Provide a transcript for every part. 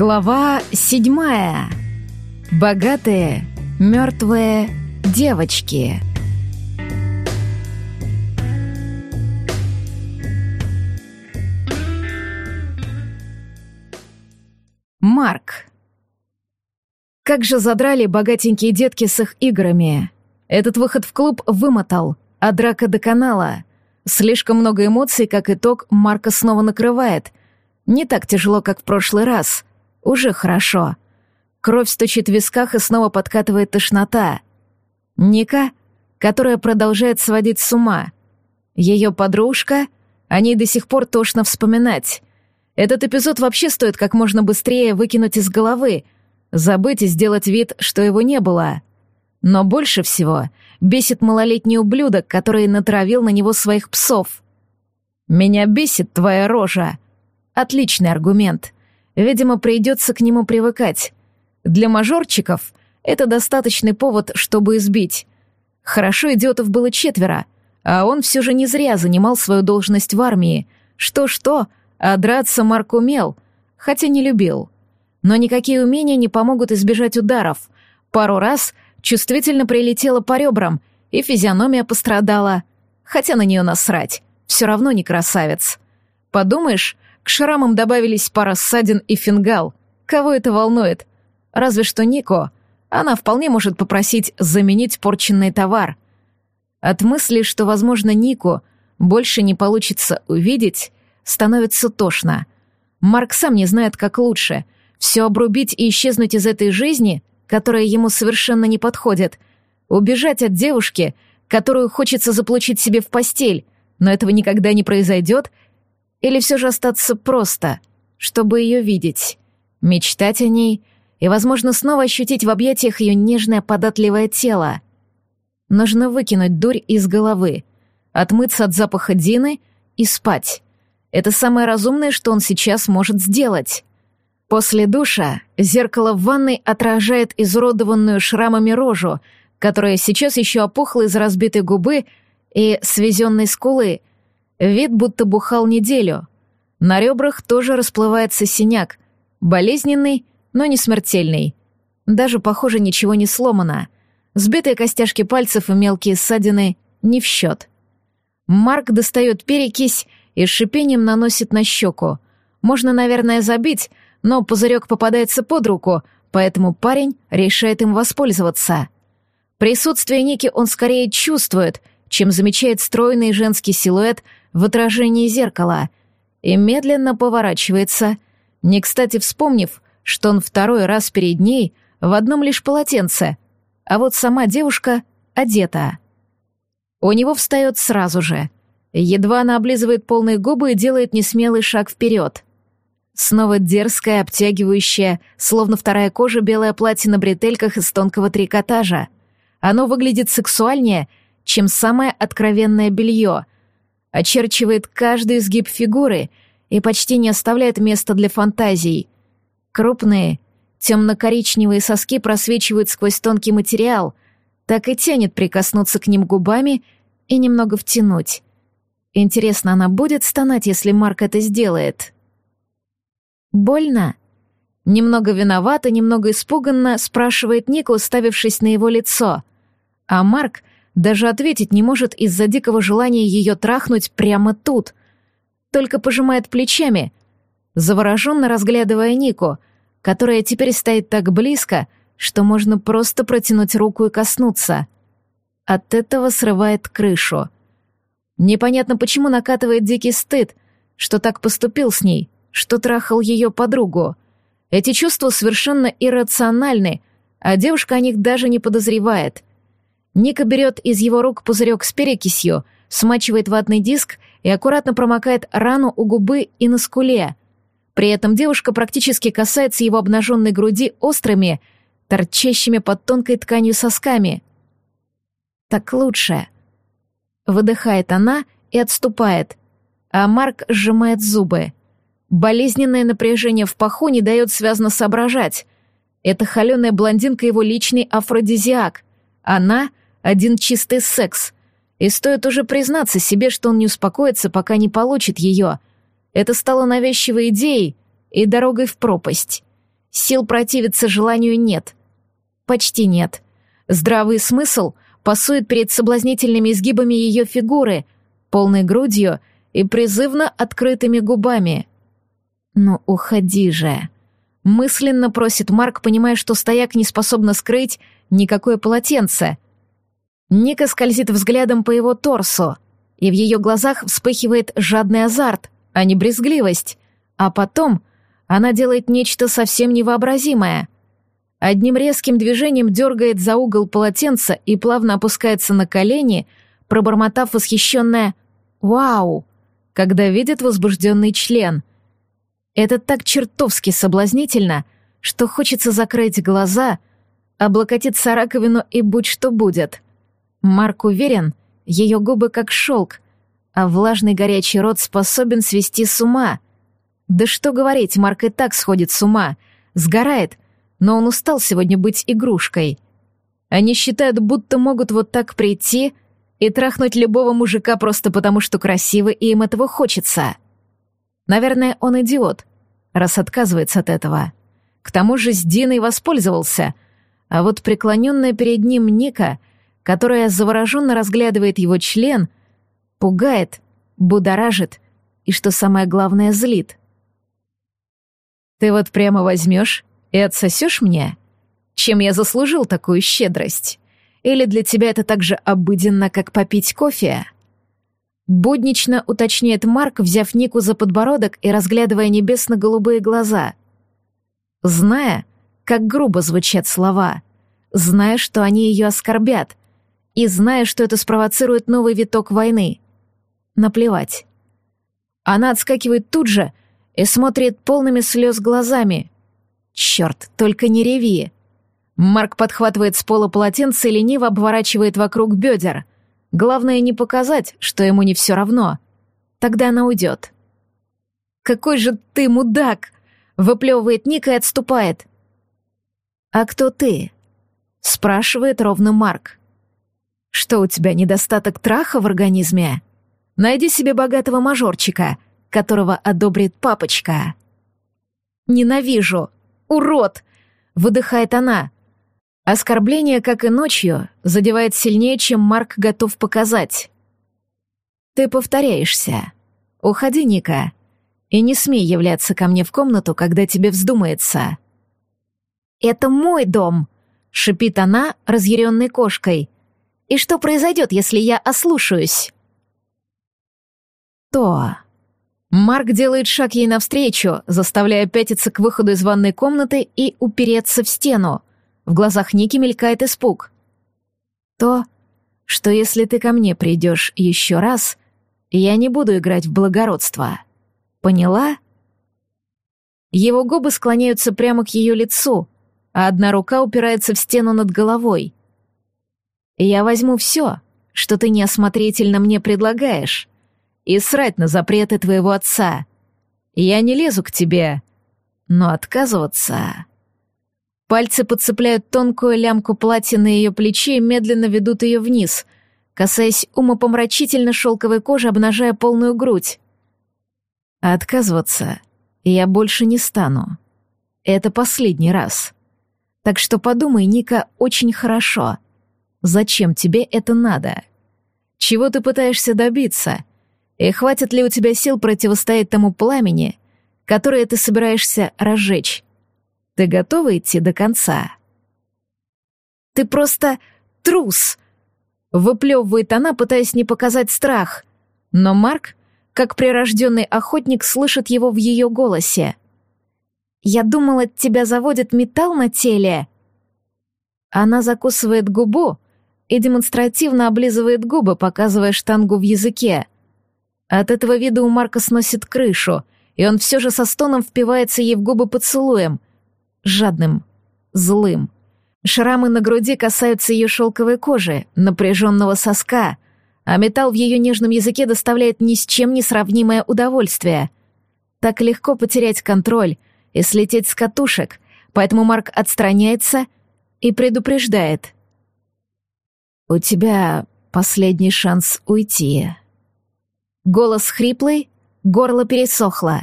Глава седьмая. Богатые, мертвые девочки. Марк. Как же задрали богатенькие детки с их играми. Этот выход в клуб вымотал, а драка до канала. Слишком много эмоций, как итог, Марка снова накрывает. Не так тяжело, как в прошлый раз — уже хорошо. Кровь стучит в висках и снова подкатывает тошнота. Ника, которая продолжает сводить с ума. Ее подружка, о ней до сих пор тошно вспоминать. Этот эпизод вообще стоит как можно быстрее выкинуть из головы, забыть и сделать вид, что его не было. Но больше всего бесит малолетний ублюдок, который натравил на него своих псов. «Меня бесит твоя рожа». Отличный аргумент — Видимо, придется к нему привыкать. Для мажорчиков это достаточный повод, чтобы избить. Хорошо идиотов было четверо, а он все же не зря занимал свою должность в армии. Что-что, а драться Марк умел, хотя не любил. Но никакие умения не помогут избежать ударов. Пару раз чувствительно прилетело по ребрам, и физиономия пострадала. Хотя на нее насрать, все равно не красавец. Подумаешь, к шрамам добавились пара ссадин и фингал. Кого это волнует? Разве что Нико. Она вполне может попросить заменить порченный товар. От мысли, что, возможно, Нико больше не получится увидеть, становится тошно. Марк сам не знает, как лучше. Все обрубить и исчезнуть из этой жизни, которая ему совершенно не подходит. Убежать от девушки, которую хочется заполучить себе в постель, но этого никогда не произойдет — или все же остаться просто, чтобы ее видеть, мечтать о ней и, возможно, снова ощутить в объятиях ее нежное податливое тело. Нужно выкинуть дурь из головы, отмыться от запаха Дины и спать. Это самое разумное, что он сейчас может сделать. После душа зеркало в ванной отражает изуродованную шрамами рожу, которая сейчас еще опухла из разбитой губы и свезенной скулы, Вид будто бухал неделю. На ребрах тоже расплывается синяк. Болезненный, но не смертельный. Даже, похоже, ничего не сломано. Сбитые костяшки пальцев и мелкие ссадины не в счет. Марк достает перекись и с шипением наносит на щеку. Можно, наверное, забить, но пузырек попадается под руку, поэтому парень решает им воспользоваться. Присутствие Ники он скорее чувствует, чем замечает стройный женский силуэт в отражении зеркала и медленно поворачивается, не кстати вспомнив, что он второй раз перед ней в одном лишь полотенце, а вот сама девушка одета. У него встает сразу же. Едва она облизывает полные губы и делает несмелый шаг вперед. Снова дерзкая, обтягивающая, словно вторая кожа, белое платье на бретельках из тонкого трикотажа. Оно выглядит сексуальнее, чем самое откровенное белье, очерчивает каждый изгиб фигуры и почти не оставляет места для фантазий. Крупные, темно-коричневые соски просвечивают сквозь тонкий материал, так и тянет прикоснуться к ним губами и немного втянуть. Интересно, она будет стонать, если Марк это сделает? Больно? Немного виновата, немного испуганно спрашивает Ника, уставившись на его лицо. А Марк даже ответить не может из-за дикого желания ее трахнуть прямо тут. Только пожимает плечами, завороженно разглядывая Нику, которая теперь стоит так близко, что можно просто протянуть руку и коснуться. От этого срывает крышу. Непонятно, почему накатывает дикий стыд, что так поступил с ней, что трахал ее подругу. Эти чувства совершенно иррациональны, а девушка о них даже не подозревает — Ника берет из его рук пузырек с перекисью, смачивает ватный диск и аккуратно промокает рану у губы и на скуле. При этом девушка практически касается его обнаженной груди острыми, торчащими под тонкой тканью сосками. «Так лучше». Выдыхает она и отступает, а Марк сжимает зубы. Болезненное напряжение в паху не дает связно соображать. Это холеная блондинка его личный афродизиак. Она один чистый секс. И стоит уже признаться себе, что он не успокоится, пока не получит ее. Это стало навязчивой идеей и дорогой в пропасть. Сил противиться желанию нет. Почти нет. Здравый смысл пасует перед соблазнительными изгибами ее фигуры, полной грудью и призывно открытыми губами. «Ну, уходи же!» Мысленно просит Марк, понимая, что стояк не способна скрыть никакое полотенце. Ника скользит взглядом по его торсу, и в ее глазах вспыхивает жадный азарт, а не брезгливость. А потом она делает нечто совсем невообразимое. Одним резким движением дергает за угол полотенца и плавно опускается на колени, пробормотав восхищенное «Вау!», когда видит возбужденный член. Это так чертовски соблазнительно, что хочется закрыть глаза, облокотиться раковину и будь что будет. Марк уверен, ее губы как шелк, а влажный горячий рот способен свести с ума — да что говорить, Марк и так сходит с ума, сгорает, но он устал сегодня быть игрушкой. Они считают, будто могут вот так прийти и трахнуть любого мужика просто потому, что красивый и им этого хочется. Наверное, он идиот, раз отказывается от этого. К тому же с Диной воспользовался, а вот преклоненная перед ним Ника, которая завороженно разглядывает его член, пугает, будоражит и, что самое главное, злит. Ты вот прямо возьмешь и отсосешь мне? Чем я заслужил такую щедрость? Или для тебя это так же обыденно, как попить кофе?» Буднично уточняет Марк, взяв Нику за подбородок и разглядывая небесно-голубые глаза. Зная, как грубо звучат слова, зная, что они ее оскорбят, и зная, что это спровоцирует новый виток войны. Наплевать. Она отскакивает тут же, и смотрит полными слез глазами. Черт, только не реви. Марк подхватывает с пола полотенце и лениво обворачивает вокруг бедер. Главное не показать, что ему не все равно. Тогда она уйдет. «Какой же ты мудак!» — выплевывает Ника и отступает. «А кто ты?» — спрашивает ровно Марк. «Что у тебя, недостаток траха в организме? Найди себе богатого мажорчика — которого одобрит папочка. «Ненавижу! Урод!» — выдыхает она. Оскорбление, как и ночью, задевает сильнее, чем Марк готов показать. «Ты повторяешься. Уходи, Ника, и не смей являться ко мне в комнату, когда тебе вздумается». «Это мой дом!» — шипит она, разъяренной кошкой. «И что произойдет, если я ослушаюсь?» «То...» Марк делает шаг ей навстречу, заставляя пятиться к выходу из ванной комнаты и упереться в стену. В глазах Ники мелькает испуг. То, что если ты ко мне придешь еще раз, я не буду играть в благородство. Поняла? Его губы склоняются прямо к ее лицу, а одна рука упирается в стену над головой. Я возьму все, что ты неосмотрительно мне предлагаешь, и срать на запреты твоего отца. Я не лезу к тебе, но отказываться... Пальцы подцепляют тонкую лямку платья на ее плече и медленно ведут ее вниз, касаясь умопомрачительно шелковой кожи, обнажая полную грудь. А отказываться я больше не стану. Это последний раз. Так что подумай, Ника, очень хорошо. Зачем тебе это надо? Чего ты пытаешься добиться? И хватит ли у тебя сил противостоять тому пламени, которое ты собираешься разжечь? Ты готова идти до конца? Ты просто трус! Выплевывает она, пытаясь не показать страх. Но Марк, как прирожденный охотник, слышит его в ее голосе. «Я думала, тебя заводит металл на теле». Она закусывает губу и демонстративно облизывает губы, показывая штангу в языке — от этого вида у Марка сносит крышу, и он все же со стоном впивается ей в губы поцелуем. Жадным, злым. Шрамы на груди касаются ее шелковой кожи, напряженного соска, а металл в ее нежном языке доставляет ни с чем не сравнимое удовольствие. Так легко потерять контроль и слететь с катушек, поэтому Марк отстраняется и предупреждает. «У тебя последний шанс уйти». Голос хриплый, горло пересохло.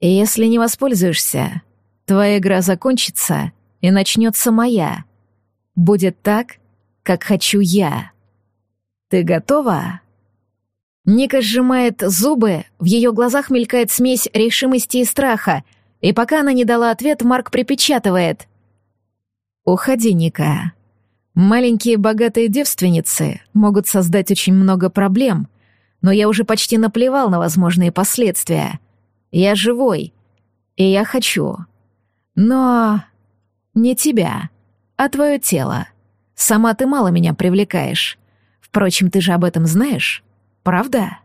«Если не воспользуешься, Твоя игра закончится, и начнется моя. Будет так, как хочу я. Ты готова?» Ника сжимает зубы, в ее глазах мелькает смесь решимости и страха, и пока она не дала ответ, Марк припечатывает. «Уходи, Ника. Маленькие богатые девственницы могут создать очень много проблем, но я уже почти наплевал на возможные последствия. Я живой, и я хочу. Но не тебя, а твое тело. Сама ты мало меня привлекаешь. Впрочем, ты же об этом знаешь?» правда?»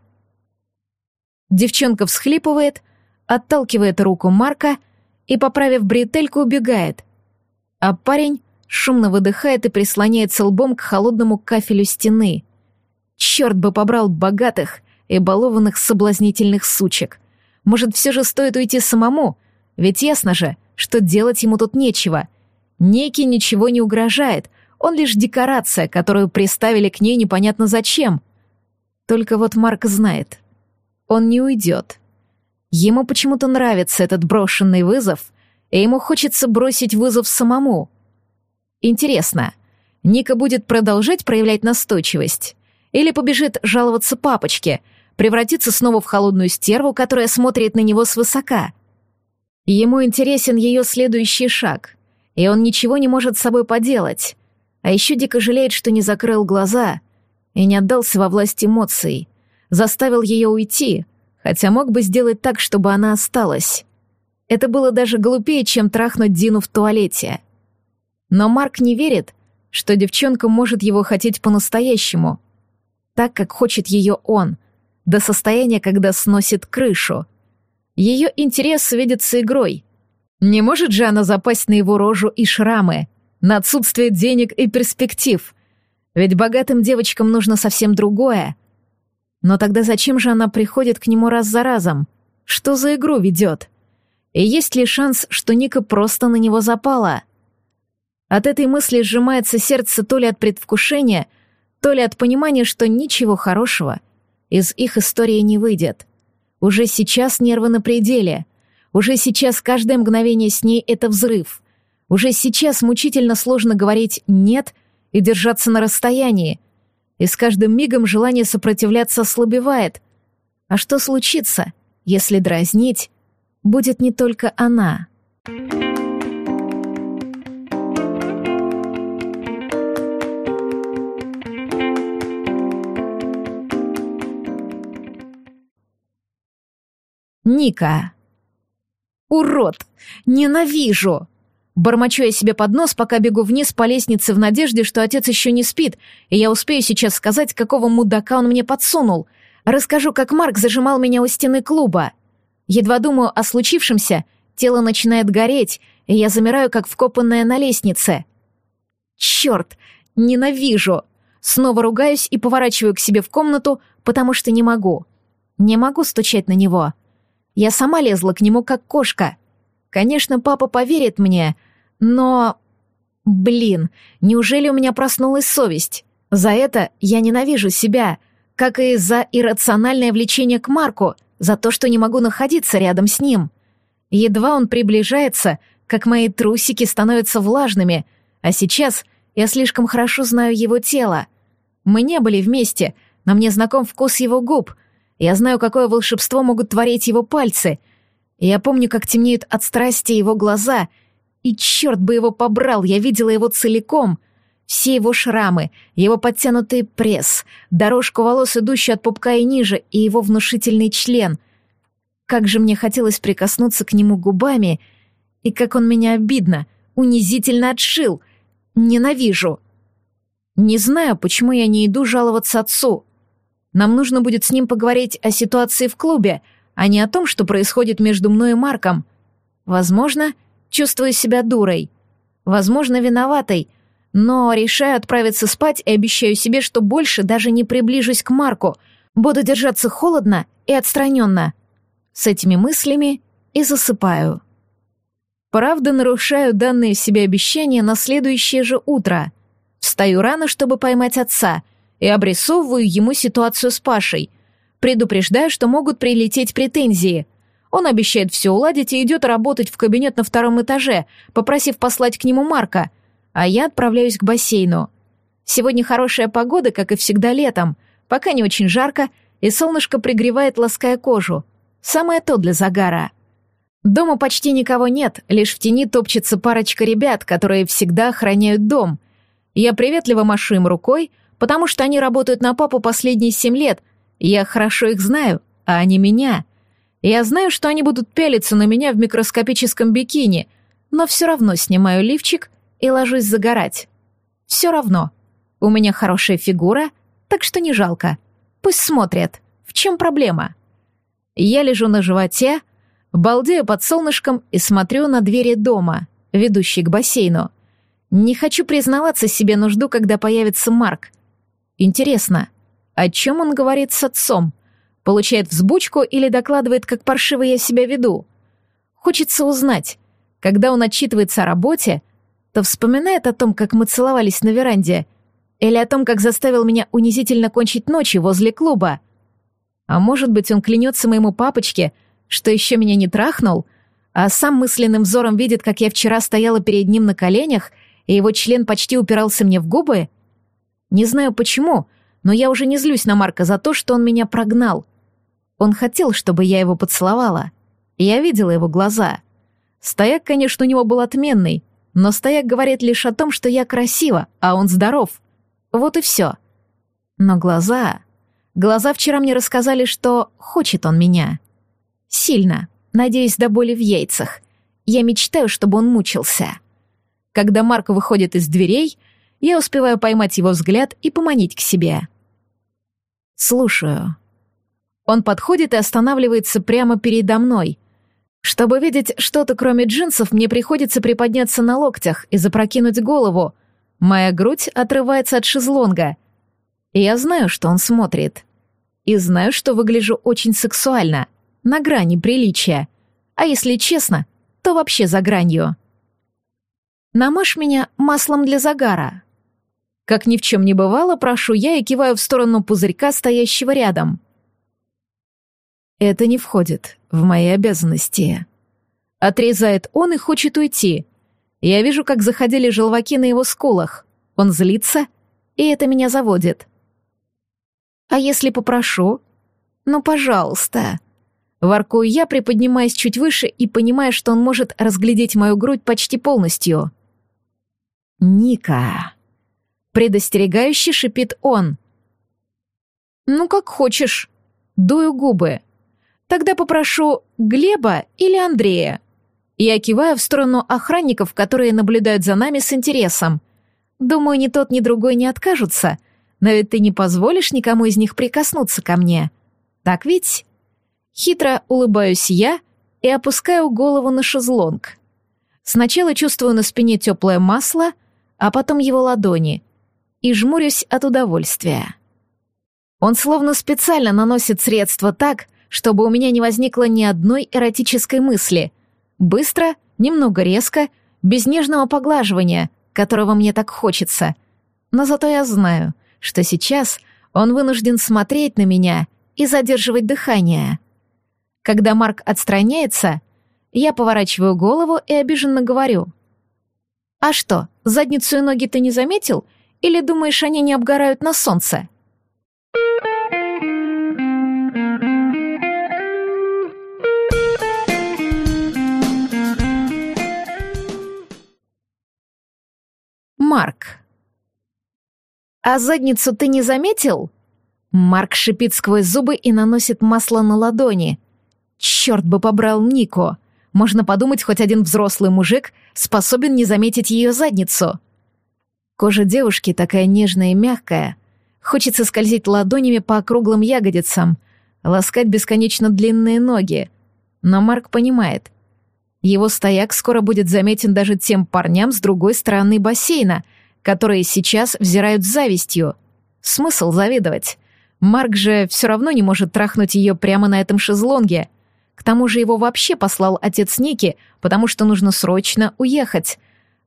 Девчонка всхлипывает, отталкивает руку Марка и, поправив бретельку, убегает. А парень шумно выдыхает и прислоняется лбом к холодному кафелю стены. Черт бы побрал богатых и балованных соблазнительных сучек. Может, все же стоит уйти самому? Ведь ясно же, что делать ему тут нечего. Неки ничего не угрожает, он лишь декорация, которую приставили к ней непонятно зачем — только вот Марк знает. Он не уйдет. Ему почему-то нравится этот брошенный вызов, и ему хочется бросить вызов самому. Интересно, Ника будет продолжать проявлять настойчивость? Или побежит жаловаться папочке, превратиться снова в холодную стерву, которая смотрит на него свысока? Ему интересен ее следующий шаг, и он ничего не может с собой поделать. А еще дико жалеет, что не закрыл глаза — и не отдался во власть эмоций, заставил ее уйти, хотя мог бы сделать так, чтобы она осталась. Это было даже глупее, чем трахнуть Дину в туалете. Но Марк не верит, что девчонка может его хотеть по-настоящему, так, как хочет ее он, до состояния, когда сносит крышу. Ее интерес видится игрой. Не может же она запасть на его рожу и шрамы, на отсутствие денег и перспектив — ведь богатым девочкам нужно совсем другое. Но тогда зачем же она приходит к нему раз за разом? Что за игру ведет? И есть ли шанс, что Ника просто на него запала? От этой мысли сжимается сердце то ли от предвкушения, то ли от понимания, что ничего хорошего из их истории не выйдет. Уже сейчас нервы на пределе. Уже сейчас каждое мгновение с ней — это взрыв. Уже сейчас мучительно сложно говорить «нет» и держаться на расстоянии. И с каждым мигом желание сопротивляться ослабевает. А что случится, если дразнить будет не только она? Ника. Урод! Ненавижу! Бормочу я себе под нос, пока бегу вниз по лестнице в надежде, что отец еще не спит, и я успею сейчас сказать, какого мудака он мне подсунул. Расскажу, как Марк зажимал меня у стены клуба. Едва думаю о случившемся, тело начинает гореть, и я замираю, как вкопанная на лестнице. Черт, ненавижу! Снова ругаюсь и поворачиваю к себе в комнату, потому что не могу. Не могу стучать на него. Я сама лезла к нему, как кошка. Конечно, папа поверит мне, но... Блин, неужели у меня проснулась совесть? За это я ненавижу себя, как и за иррациональное влечение к Марку, за то, что не могу находиться рядом с ним. Едва он приближается, как мои трусики становятся влажными, а сейчас я слишком хорошо знаю его тело. Мы не были вместе, но мне знаком вкус его губ. Я знаю, какое волшебство могут творить его пальцы. Я помню, как темнеют от страсти его глаза — и черт бы его побрал, я видела его целиком. Все его шрамы, его подтянутый пресс, дорожку волос, идущую от пупка и ниже, и его внушительный член. Как же мне хотелось прикоснуться к нему губами, и как он меня обидно, унизительно отшил. Ненавижу. Не знаю, почему я не иду жаловаться отцу. Нам нужно будет с ним поговорить о ситуации в клубе, а не о том, что происходит между мной и Марком. Возможно, чувствую себя дурой. Возможно, виноватой, но решаю отправиться спать и обещаю себе, что больше даже не приближусь к Марку, буду держаться холодно и отстраненно. С этими мыслями и засыпаю. Правда, нарушаю данные себе обещания на следующее же утро. Встаю рано, чтобы поймать отца, и обрисовываю ему ситуацию с Пашей. Предупреждаю, что могут прилететь претензии. Он обещает все уладить и идет работать в кабинет на втором этаже, попросив послать к нему Марка, а я отправляюсь к бассейну. Сегодня хорошая погода, как и всегда летом, пока не очень жарко, и солнышко пригревает, лаская кожу. Самое то для загара. Дома почти никого нет, лишь в тени топчется парочка ребят, которые всегда охраняют дом. Я приветливо машу им рукой, потому что они работают на папу последние семь лет, я хорошо их знаю, а они меня — я знаю, что они будут пялиться на меня в микроскопическом бикини, но все равно снимаю лифчик и ложусь загорать. Все равно. У меня хорошая фигура, так что не жалко. Пусть смотрят. В чем проблема? Я лежу на животе, балдею под солнышком и смотрю на двери дома, ведущие к бассейну. Не хочу признаваться себе нужду, когда появится Марк. Интересно, о чем он говорит с отцом? Получает взбучку или докладывает, как паршиво я себя веду. Хочется узнать, когда он отчитывается о работе, то вспоминает о том, как мы целовались на веранде, или о том, как заставил меня унизительно кончить ночи возле клуба. А может быть, он клянется моему папочке, что еще меня не трахнул, а сам мысленным взором видит, как я вчера стояла перед ним на коленях, и его член почти упирался мне в губы? Не знаю почему, но я уже не злюсь на Марка за то, что он меня прогнал. Он хотел, чтобы я его поцеловала. Я видела его глаза. Стояк, конечно, у него был отменный, но стояк говорит лишь о том, что я красива, а он здоров. Вот и все. Но глаза... Глаза вчера мне рассказали, что хочет он меня. Сильно, надеюсь, до боли в яйцах. Я мечтаю, чтобы он мучился. Когда Марк выходит из дверей, я успеваю поймать его взгляд и поманить к себе. Слушаю. Он подходит и останавливается прямо передо мной. Чтобы видеть что-то кроме джинсов, мне приходится приподняться на локтях и запрокинуть голову. Моя грудь отрывается от шезлонга. Я знаю, что он смотрит. И знаю, что выгляжу очень сексуально, на грани приличия. А если честно, то вообще за гранью. Намажь меня маслом для загара. Как ни в чем не бывало, прошу я и киваю в сторону пузырька, стоящего рядом. Это не входит в мои обязанности. Отрезает он и хочет уйти. Я вижу, как заходили желваки на его скулах. Он злится, и это меня заводит. А если попрошу? Ну, пожалуйста. Воркую я, приподнимаясь чуть выше и понимая, что он может разглядеть мою грудь почти полностью. «Ника!» Предостерегающе шипит он. «Ну, как хочешь». Дую губы. Тогда попрошу Глеба или Андрея. Я киваю в сторону охранников, которые наблюдают за нами с интересом. Думаю, ни тот, ни другой не откажутся, но ведь ты не позволишь никому из них прикоснуться ко мне. Так ведь? Хитро улыбаюсь я и опускаю голову на шезлонг. Сначала чувствую на спине теплое масло, а потом его ладони, и жмурюсь от удовольствия. Он словно специально наносит средство так, чтобы у меня не возникло ни одной эротической мысли. Быстро, немного резко, без нежного поглаживания, которого мне так хочется. Но зато я знаю, что сейчас он вынужден смотреть на меня и задерживать дыхание. Когда Марк отстраняется, я поворачиваю голову и обиженно говорю. «А что, задницу и ноги ты не заметил? Или думаешь, они не обгорают на солнце?» Марк. «А задницу ты не заметил?» Марк шипит сквозь зубы и наносит масло на ладони. «Черт бы побрал Нико! Можно подумать, хоть один взрослый мужик способен не заметить ее задницу». Кожа девушки такая нежная и мягкая. Хочется скользить ладонями по округлым ягодицам, ласкать бесконечно длинные ноги. Но Марк понимает, его стояк скоро будет заметен даже тем парням с другой стороны бассейна, которые сейчас взирают с завистью. Смысл завидовать? Марк же все равно не может трахнуть ее прямо на этом шезлонге. К тому же его вообще послал отец Ники, потому что нужно срочно уехать.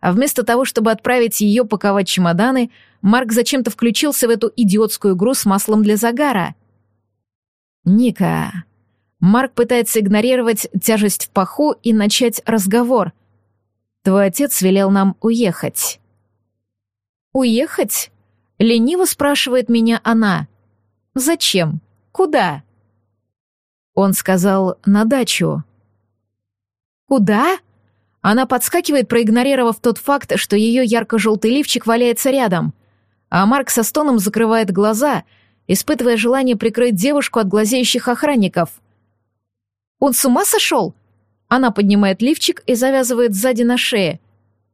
А вместо того, чтобы отправить ее паковать чемоданы, Марк зачем-то включился в эту идиотскую игру с маслом для загара. «Ника», Марк пытается игнорировать тяжесть в паху и начать разговор. «Твой отец велел нам уехать». «Уехать?» — лениво спрашивает меня она. «Зачем? Куда?» Он сказал «на дачу». «Куда?» Она подскакивает, проигнорировав тот факт, что ее ярко-желтый лифчик валяется рядом. А Марк со стоном закрывает глаза, испытывая желание прикрыть девушку от глазеющих охранников. «Он с ума сошел?» Она поднимает лифчик и завязывает сзади на шее.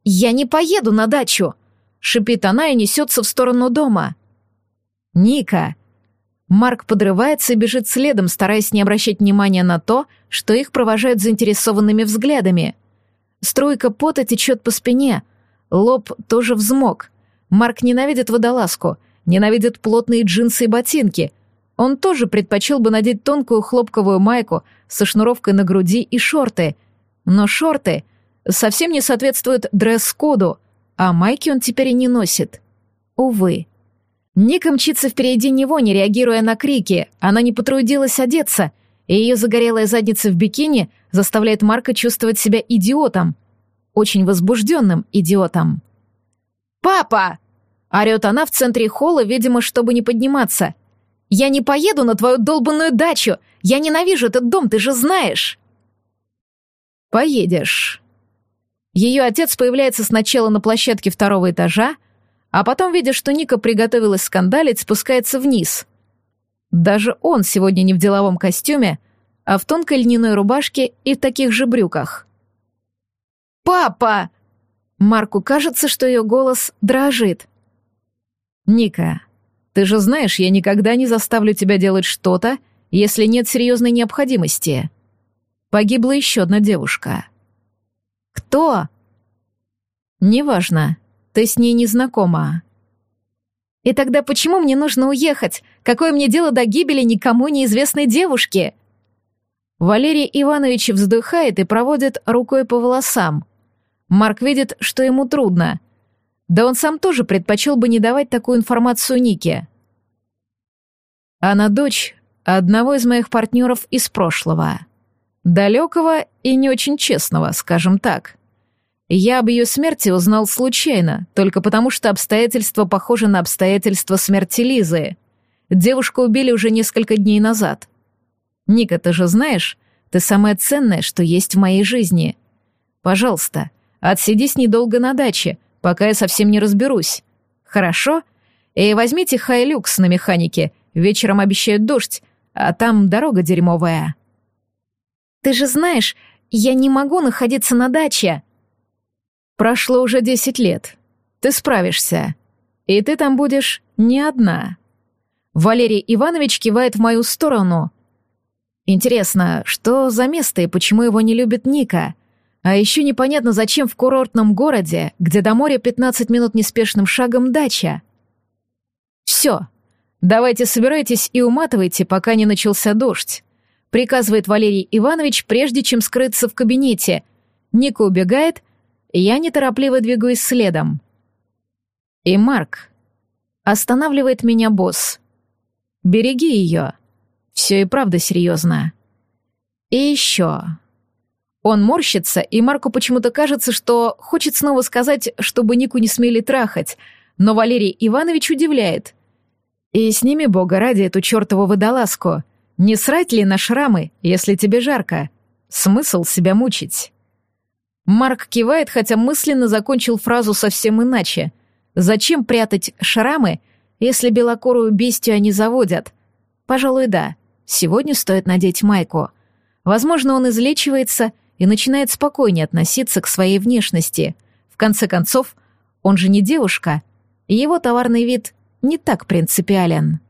«Я не поеду на дачу!» Шипит она и несется в сторону дома. «Ника!» Марк подрывается и бежит следом, стараясь не обращать внимания на то, что их провожают заинтересованными взглядами. Струйка пота течет по спине, лоб тоже взмок. Марк ненавидит водолазку, ненавидит плотные джинсы и ботинки. Он тоже предпочел бы надеть тонкую хлопковую майку со шнуровкой на груди и шорты. Но шорты совсем не соответствуют дресс-коду, а майки он теперь и не носит. Увы. Ника мчится впереди него, не реагируя на крики. Она не потрудилась одеться — и ее загорелая задница в бикини заставляет Марка чувствовать себя идиотом. Очень возбужденным идиотом. «Папа!» — орет она в центре холла, видимо, чтобы не подниматься. «Я не поеду на твою долбанную дачу! Я ненавижу этот дом, ты же знаешь!» «Поедешь». Ее отец появляется сначала на площадке второго этажа, а потом, видя, что Ника приготовилась скандалить, спускается вниз — даже он сегодня не в деловом костюме, а в тонкой льняной рубашке и в таких же брюках. «Папа!» Марку кажется, что ее голос дрожит. «Ника, ты же знаешь, я никогда не заставлю тебя делать что-то, если нет серьезной необходимости. Погибла еще одна девушка». «Кто?» «Неважно, ты с ней не знакома». И тогда почему мне нужно уехать? Какое мне дело до гибели никому неизвестной девушки? Валерий Иванович вздыхает и проводит рукой по волосам. Марк видит, что ему трудно. Да он сам тоже предпочел бы не давать такую информацию Нике. Она дочь одного из моих партнеров из прошлого. Далекого и не очень честного, скажем так. Я об ее смерти узнал случайно, только потому что обстоятельства похожи на обстоятельства смерти Лизы. Девушку убили уже несколько дней назад. Ника, ты же знаешь, ты самое ценное, что есть в моей жизни. Пожалуйста, отсидись недолго на даче, пока я совсем не разберусь. Хорошо? И возьмите хайлюкс на механике, вечером обещают дождь, а там дорога дерьмовая. Ты же знаешь, я не могу находиться на даче. Прошло уже десять лет. Ты справишься. И ты там будешь не одна. Валерий Иванович кивает в мою сторону. Интересно, что за место и почему его не любит Ника? А еще непонятно, зачем в курортном городе, где до моря 15 минут неспешным шагом дача. Все. Давайте собирайтесь и уматывайте, пока не начался дождь. Приказывает Валерий Иванович, прежде чем скрыться в кабинете. Ника убегает, я неторопливо двигаюсь следом. И Марк. Останавливает меня босс. Береги ее. Все и правда серьезно. И еще. Он морщится, и Марку почему-то кажется, что хочет снова сказать, чтобы Нику не смели трахать, но Валерий Иванович удивляет. И сними, бога ради, эту чертову водолазку. Не срать ли на шрамы, если тебе жарко? Смысл себя мучить? Марк кивает, хотя мысленно закончил фразу совсем иначе. Зачем прятать шрамы, если белокорую бестию они заводят? Пожалуй, да. Сегодня стоит надеть майку. Возможно, он излечивается и начинает спокойнее относиться к своей внешности. В конце концов, он же не девушка, и его товарный вид не так принципиален.